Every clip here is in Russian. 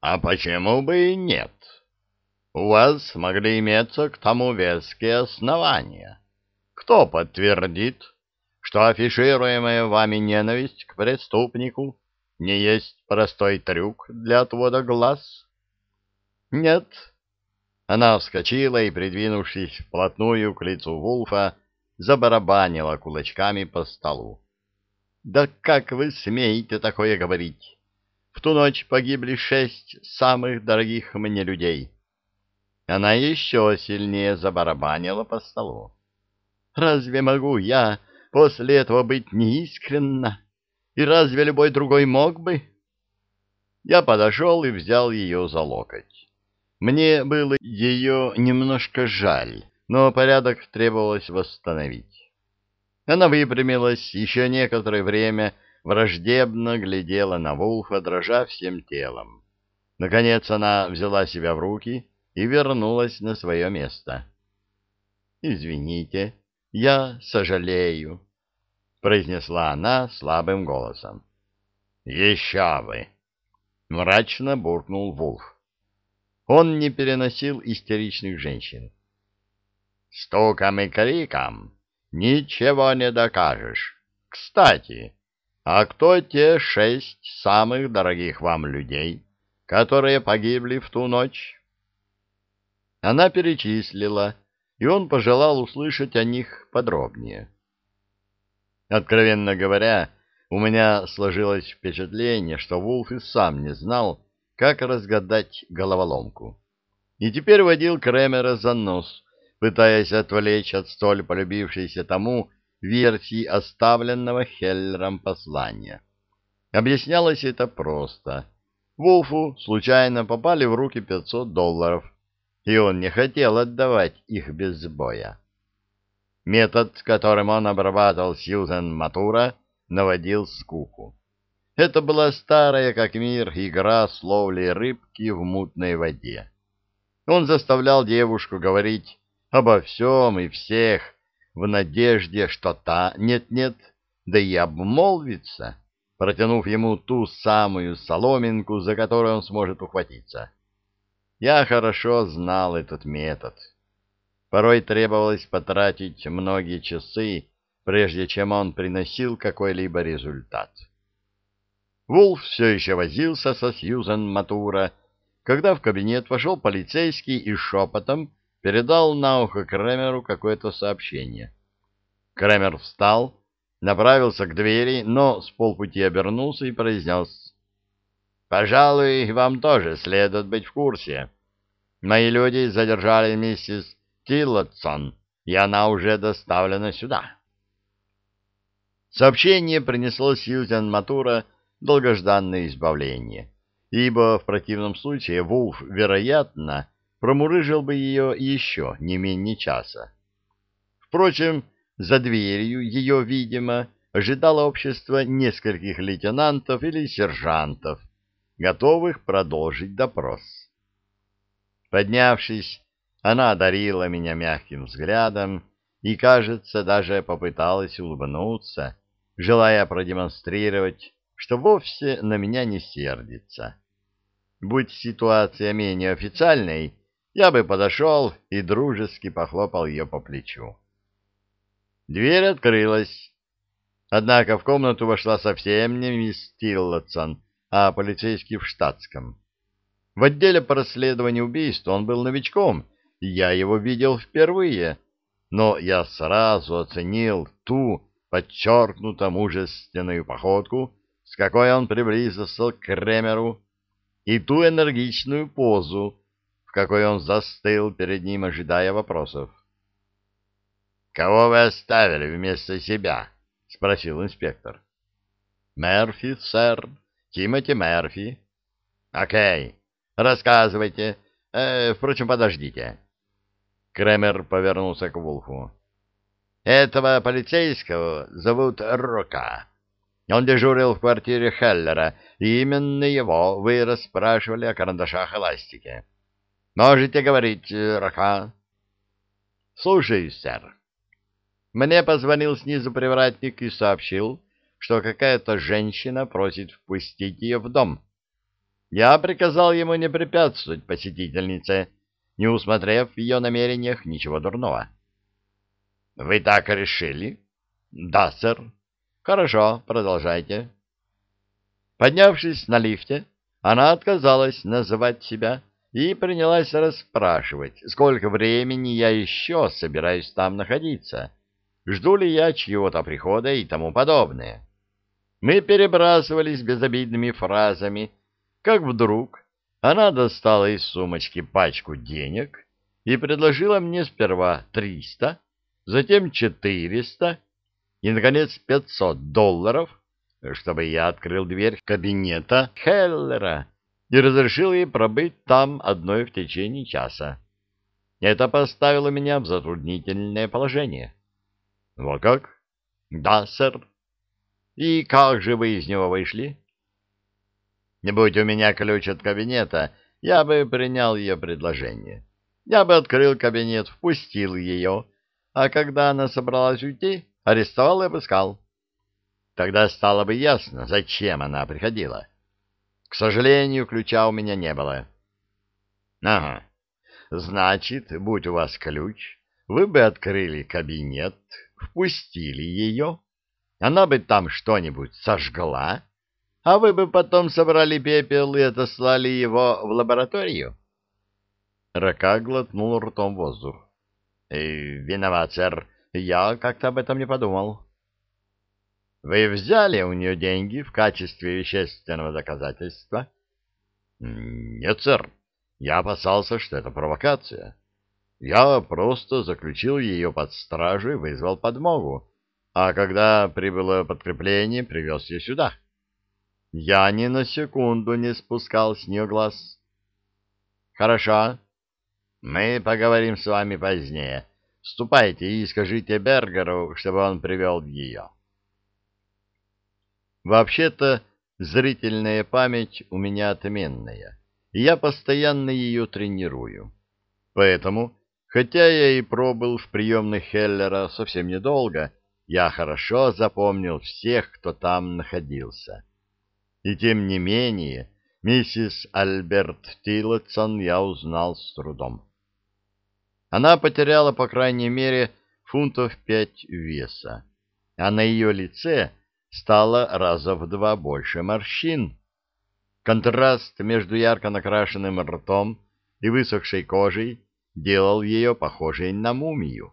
А почему бы и нет? У вас могли иметься к тому веские основания. Кто подтвердит, что афишируемая вами ненависть к преступнику не есть простой трюк для отвода глаз? Нет. Она вскочила и, придвинувшись вплотную к лицу Вулфа, забарабанила кулачками по столу. «Да как вы смеете такое говорить? В ту ночь погибли шесть самых дорогих мне людей». Она еще сильнее забарабанила по столу. «Разве могу я после этого быть неискренна? И разве любой другой мог бы?» Я подошел и взял ее за локоть. Мне было ее немножко жаль но порядок требовалось восстановить. Она выпрямилась, еще некоторое время враждебно глядела на Вулфа, дрожа всем телом. Наконец она взяла себя в руки и вернулась на свое место. «Извините, я сожалею», — произнесла она слабым голосом. «Еще вы!» — мрачно буркнул Вулф. Он не переносил истеричных женщин. Стуком и криком ничего не докажешь. Кстати, а кто те шесть самых дорогих вам людей, которые погибли в ту ночь? Она перечислила, и он пожелал услышать о них подробнее. Откровенно говоря, у меня сложилось впечатление, что Вулф и сам не знал, как разгадать головоломку. И теперь водил Кремера за нос, пытаясь отвлечь от столь полюбившейся тому версии оставленного Хеллером послания. Объяснялось это просто. Вулфу случайно попали в руки 500 долларов, и он не хотел отдавать их без боя. Метод, которым он обрабатывал Сьюзен Матура, наводил скуку. Это была старая, как мир, игра с ловлей рыбки в мутной воде. Он заставлял девушку говорить обо всем и всех, в надежде, что та нет-нет, да и обмолвится, протянув ему ту самую соломинку, за которую он сможет ухватиться. Я хорошо знал этот метод. Порой требовалось потратить многие часы, прежде чем он приносил какой-либо результат. Вулф все еще возился со Сьюзен Матура, когда в кабинет вошел полицейский и шепотом передал на ухо Кремеру какое-то сообщение. Кремер встал, направился к двери, но с полпути обернулся и произнес. «Пожалуй, вам тоже следует быть в курсе. Мои люди задержали миссис Тиллотсон, и она уже доставлена сюда». Сообщение принесло Сьюзен Матура долгожданное избавление, ибо в противном случае Вулф, вероятно, промурыжил бы ее еще не менее часа. Впрочем, за дверью ее, видимо, ожидало общество нескольких лейтенантов или сержантов, готовых продолжить допрос. Поднявшись, она одарила меня мягким взглядом и, кажется, даже попыталась улыбнуться, желая продемонстрировать, что вовсе на меня не сердится. Будь ситуация менее официальной, я бы подошел и дружески похлопал ее по плечу. Дверь открылась. Однако в комнату вошла совсем не мисс Тиллотсон, а полицейский в штатском. В отделе по расследованию убийств он был новичком, и я его видел впервые, но я сразу оценил ту подчеркнуто мужественную походку, с какой он приблизился к Кремеру, и ту энергичную позу, в какой он застыл перед ним, ожидая вопросов. «Кого вы оставили вместо себя?» — спросил инспектор. «Мерфи, сэр. Тимоти Мерфи». «Окей. Рассказывайте. Э, впрочем, подождите». Кремер повернулся к Вулфу. «Этого полицейского зовут Рока. Он дежурил в квартире Хеллера, и именно его вы расспрашивали о карандашах эластике. Можете говорить, э, Раха. Слушаюсь, сэр. Мне позвонил снизу привратник и сообщил, что какая-то женщина просит впустить ее в дом. Я приказал ему не препятствовать посетительнице, не усмотрев в ее намерениях ничего дурного. — Вы так решили? — Да, сэр. — Хорошо, продолжайте. Поднявшись на лифте, она отказалась называть себя и принялась расспрашивать, сколько времени я еще собираюсь там находиться, жду ли я чьего-то прихода и тому подобное. Мы перебрасывались безобидными фразами, как вдруг она достала из сумочки пачку денег и предложила мне сперва триста, затем четыреста и, наконец, пятьсот долларов, чтобы я открыл дверь кабинета Хеллера и разрешил ей пробыть там одной в течение часа. Это поставило меня в затруднительное положение. — Вот как? — Да, сэр. — И как же вы из него вышли? Не будь у меня ключ от кабинета, я бы принял ее предложение. Я бы открыл кабинет, впустил ее, а когда она собралась уйти, арестовал и обыскал. Тогда стало бы ясно, зачем она приходила. К сожалению, ключа у меня не было. Ага. Значит, будь у вас ключ, вы бы открыли кабинет, впустили ее, она бы там что-нибудь сожгла, а вы бы потом собрали пепел и отослали его в лабораторию? Рака глотнул ртом воздух. «Э, — Виноват, сэр, я как-то об этом не подумал. — Вы взяли у нее деньги в качестве вещественного доказательства? — Нет, сэр, я опасался, что это провокация. Я просто заключил ее под стражу и вызвал подмогу, а когда прибыло подкрепление, привез ее сюда. — я ни на секунду не спускал с нее глаз. Хорошо. Мы поговорим с вами позднее. Ступайте и скажите Бергеру, чтобы он привел ее. Вообще-то, зрительная память у меня отменная, и я постоянно ее тренирую. Поэтому, хотя я и пробыл в приемных Хеллера совсем недолго, я хорошо запомнил всех, кто там находился. И тем не менее, миссис Альберт Тиллотсон я узнал с трудом. Она потеряла, по крайней мере, фунтов пять веса, а на ее лице стало раза в два больше морщин. Контраст между ярко накрашенным ртом и высохшей кожей делал ее похожей на мумию.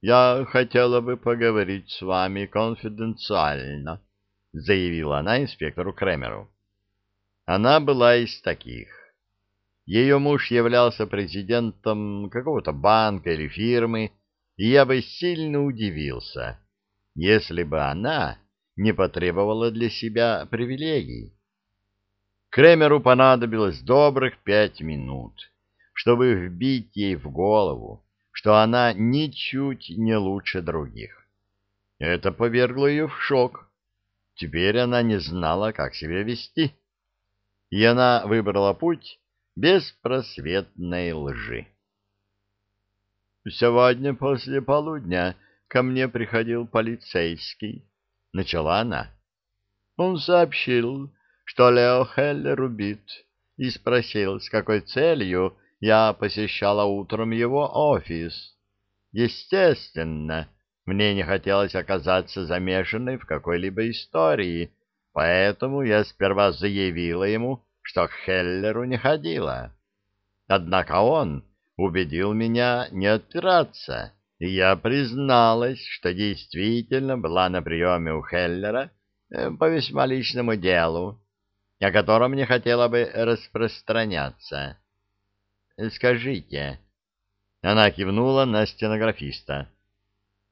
«Я хотела бы поговорить с вами конфиденциально», — заявила она инспектору Кремеру. Она была из таких. Ее муж являлся президентом какого-то банка или фирмы, и я бы сильно удивился, если бы она не потребовала для себя привилегий. Кремеру понадобилось добрых пять минут, чтобы вбить ей в голову, что она ничуть не лучше других. Это повергло ее в шок. Теперь она не знала, как себя вести, и она выбрала путь беспросветной лжи. «Сегодня после полудня ко мне приходил полицейский», — начала она. Он сообщил, что Лео Хеллер убит, и спросил, с какой целью я посещала утром его офис. Естественно, мне не хотелось оказаться замешанной в какой-либо истории, поэтому я сперва заявила ему, что к Хеллеру не ходила. Однако он убедил меня не отпираться, я призналась, что действительно была на приеме у Хеллера э, по весьма личному делу, о котором не хотела бы распространяться. «Скажите...» Она кивнула на стенографиста.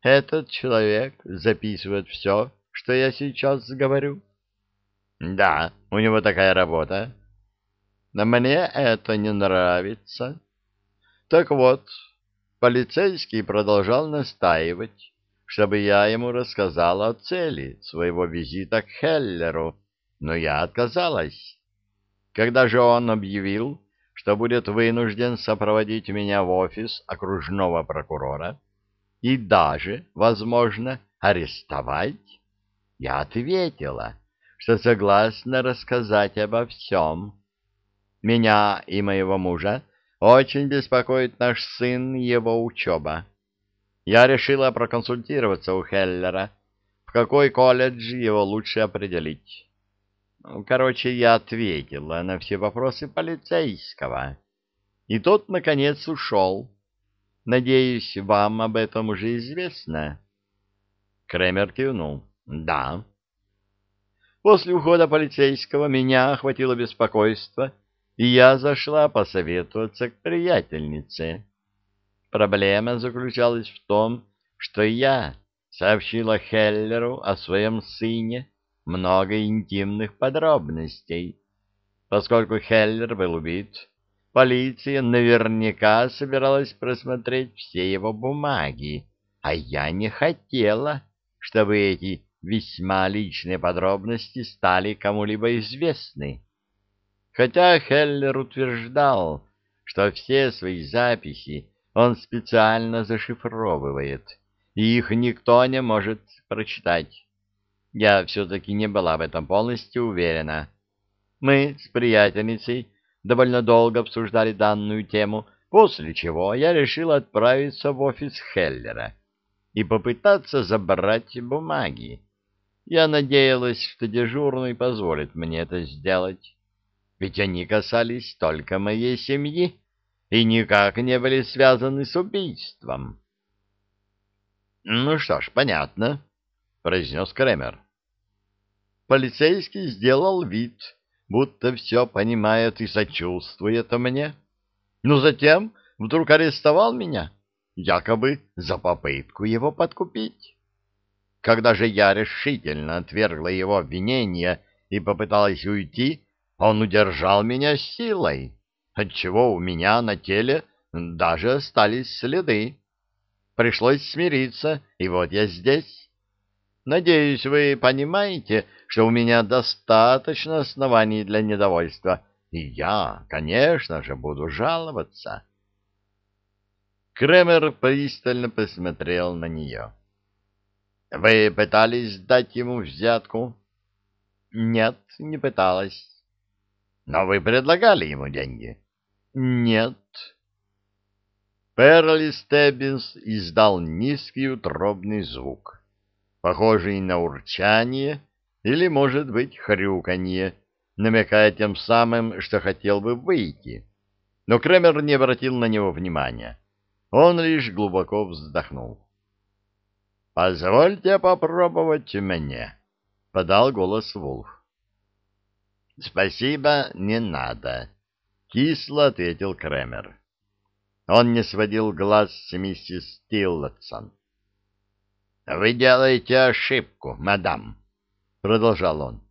Этот человек записывает все, что я сейчас говорю? Да, у него такая работа. Но мне это не нравится. Так вот, полицейский продолжал настаивать, чтобы я ему рассказала о цели своего визита к Хеллеру, но я отказалась. Когда же он объявил, что будет вынужден сопроводить меня в офис окружного прокурора, и даже, возможно, арестовать, я ответила, что согласна рассказать обо всем. Меня и моего мужа очень беспокоит наш сын его учеба. Я решила проконсультироваться у Хеллера, в какой колледж его лучше определить. Короче, я ответила на все вопросы полицейского. И тот, наконец, ушел. Надеюсь, вам об этом уже известно. Кремер кивнул. Да. После ухода полицейского меня охватило беспокойство, и я зашла посоветоваться к приятельнице. Проблема заключалась в том, что я сообщила Хеллеру о своем сыне много интимных подробностей. Поскольку Хеллер был убит, полиция наверняка собиралась просмотреть все его бумаги, а я не хотела, чтобы эти весьма личные подробности стали кому-либо известны. Хотя Хеллер утверждал, что все свои записи он специально зашифровывает, и их никто не может прочитать. Я все-таки не была в этом полностью уверена. Мы с приятельницей довольно долго обсуждали данную тему, после чего я решила отправиться в офис Хеллера и попытаться забрать бумаги. Я надеялась, что дежурный позволит мне это сделать, ведь они касались только моей семьи и никак не были связаны с убийством. — Ну что ж, понятно, — произнес Кремер. Полицейский сделал вид, будто все понимает и сочувствует мне, но затем вдруг арестовал меня, якобы за попытку его подкупить. Когда же я решительно отвергла его обвинения и попыталась уйти, он удержал меня силой, отчего у меня на теле даже остались следы. Пришлось смириться, и вот я здесь. Надеюсь, вы понимаете, что у меня достаточно оснований для недовольства, и я, конечно же, буду жаловаться. Кремер пристально посмотрел на нее. — Вы пытались дать ему взятку? — Нет, не пыталась. — Но вы предлагали ему деньги? — Нет. Перли Стеббинс издал низкий утробный звук, похожий на урчание или, может быть, хрюканье, намекая тем самым, что хотел бы выйти. Но Кремер не обратил на него внимания. Он лишь глубоко вздохнул. «Позвольте попробовать мне», — подал голос Вулф. «Спасибо, не надо», — кисло ответил Кремер. Он не сводил глаз с миссис Тиллотсон. «Вы делаете ошибку, мадам», — продолжал он.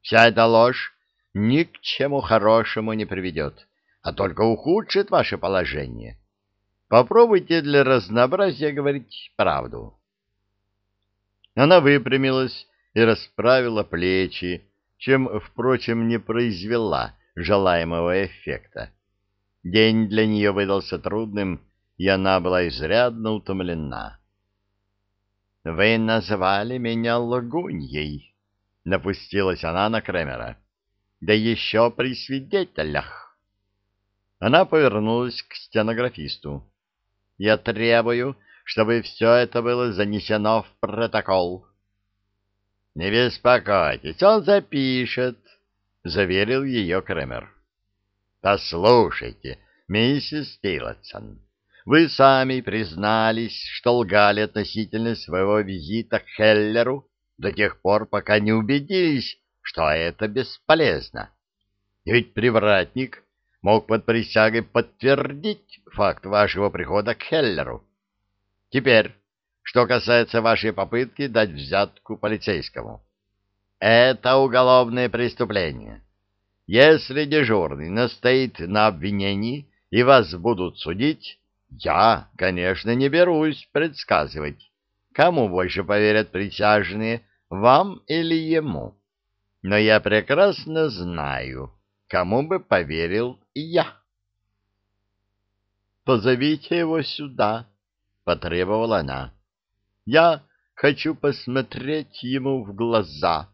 «Вся эта ложь ни к чему хорошему не приведет, а только ухудшит ваше положение. Попробуйте для разнообразия говорить правду». Она выпрямилась и расправила плечи, чем, впрочем, не произвела желаемого эффекта. День для нее выдался трудным, и она была изрядно утомлена. — Вы назвали меня лгуньей, — напустилась она на Кремера. — Да еще при свидетелях. Она повернулась к стенографисту. — Я требую чтобы все это было занесено в протокол. — Не беспокойтесь, он запишет, — заверил ее Кремер. — Послушайте, миссис Тиллотсон, вы сами признались, что лгали относительно своего визита к Хеллеру до тех пор, пока не убедились, что это бесполезно. Ведь привратник мог под присягой подтвердить факт вашего прихода к Хеллеру. Теперь, что касается вашей попытки дать взятку полицейскому. Это уголовное преступление. Если дежурный настоит на обвинении и вас будут судить, я, конечно, не берусь предсказывать, кому больше поверят присяжные, вам или ему. Но я прекрасно знаю, кому бы поверил я. «Позовите его сюда», — потребовала она. «Я хочу посмотреть ему в глаза».